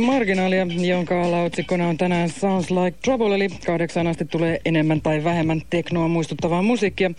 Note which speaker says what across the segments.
Speaker 1: Marginaalia, jonka alaotsikkona on tänään Sounds Like Trouble, eli kahdeksan asti tulee enemmän tai vähemmän teknoa muistuttavaa musiikkia.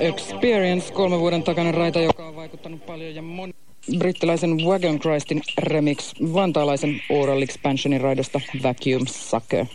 Speaker 1: Experience, kolme vuoden takainen raita, joka on vaikuttanut paljon ja moni brittiläisen Wagon Christin remix vantaalaisen Oral Expansionin raidosta Vacuum Sucker.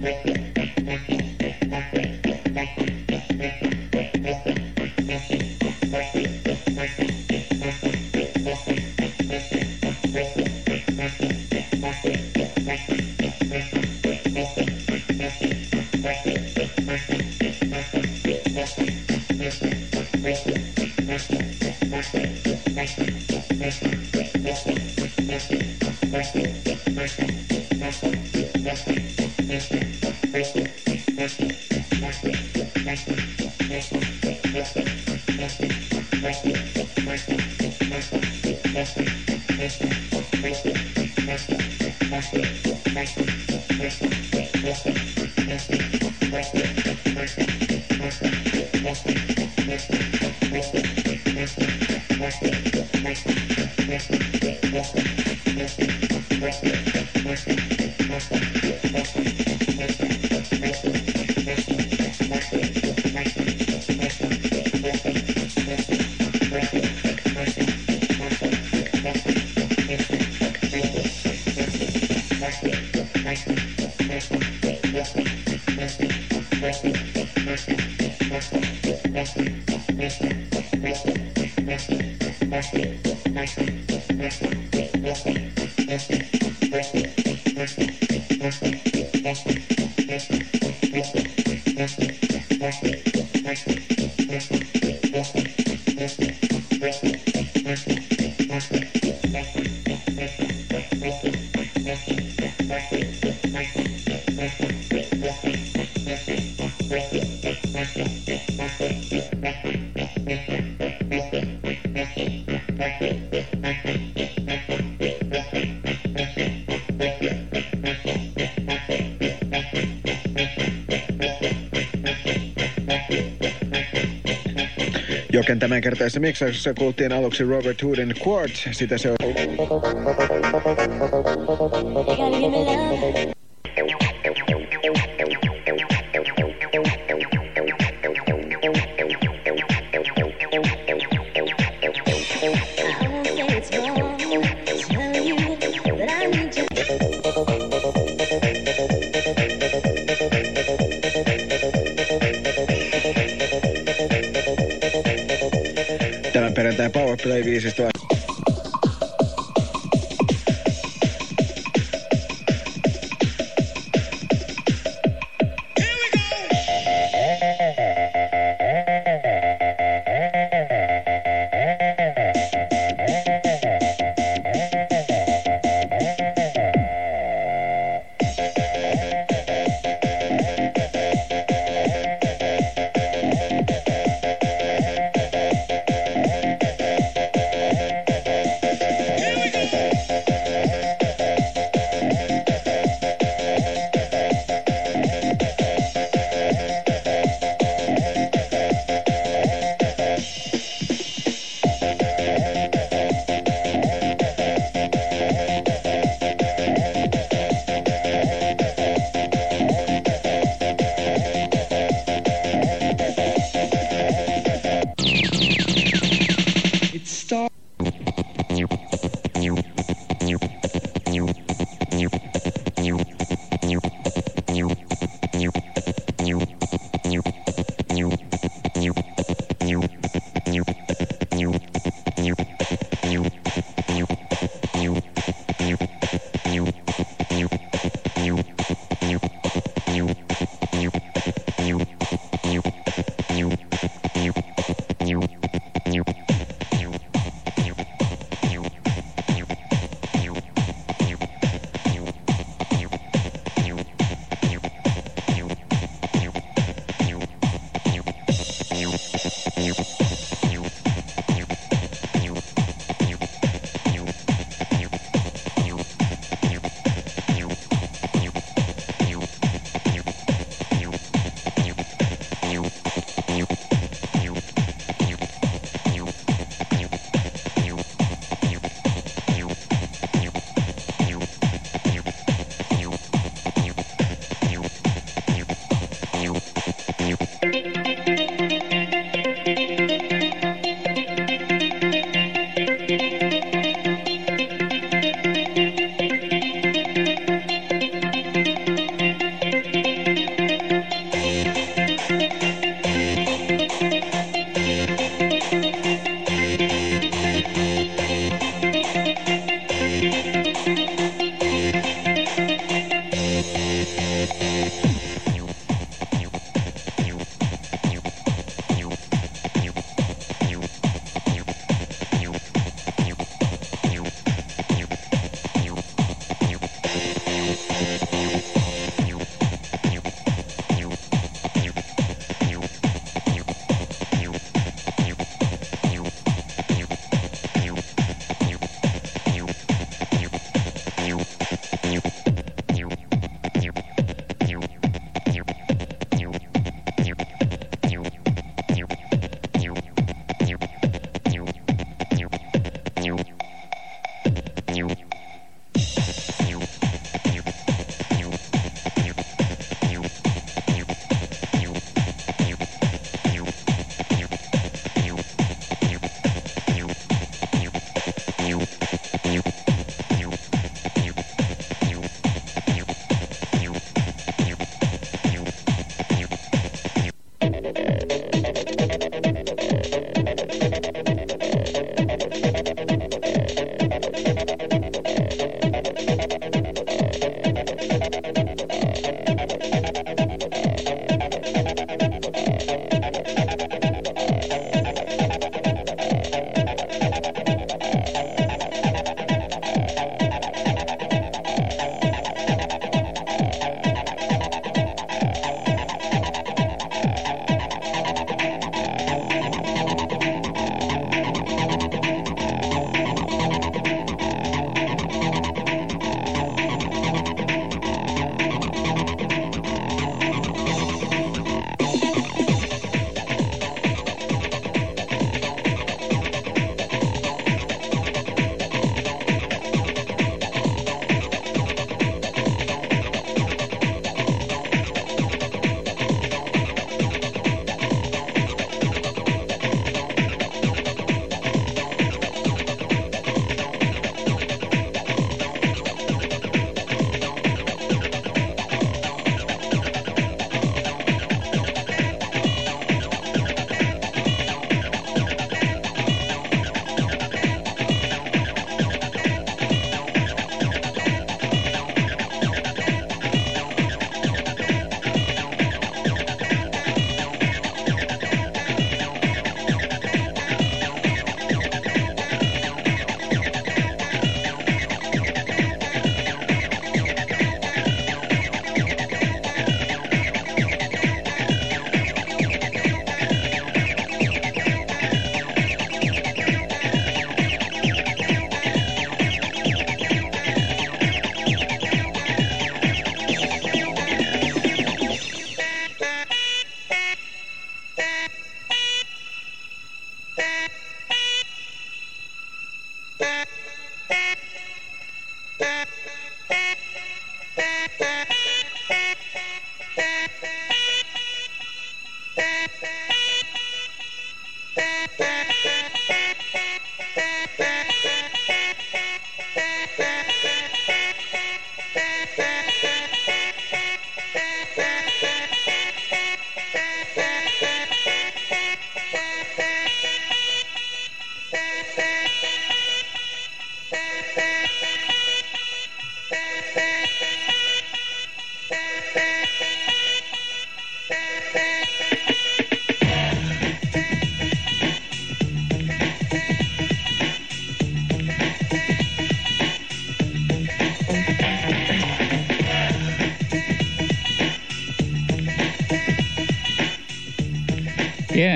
Speaker 2: Thank you. Joken tämänkertaisessa miksauksessa kuultiin aluksi Robert Hoodin Quartz, sitä se on...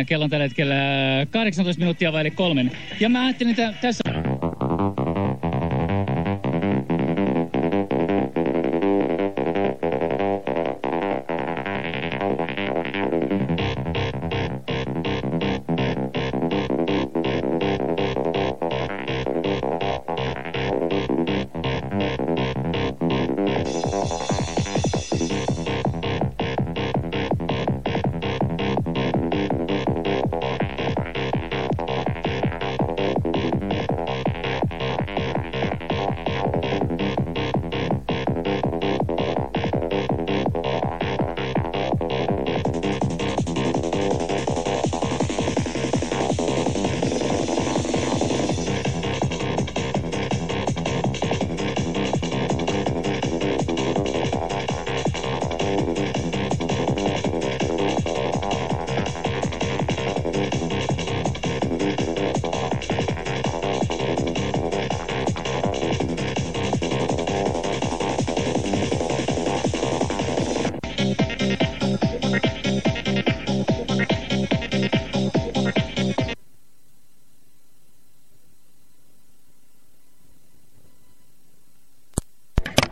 Speaker 3: kello on tällä hetkellä 18 minuuttia vaille kolmen. Ja mä ajattelin, että tässä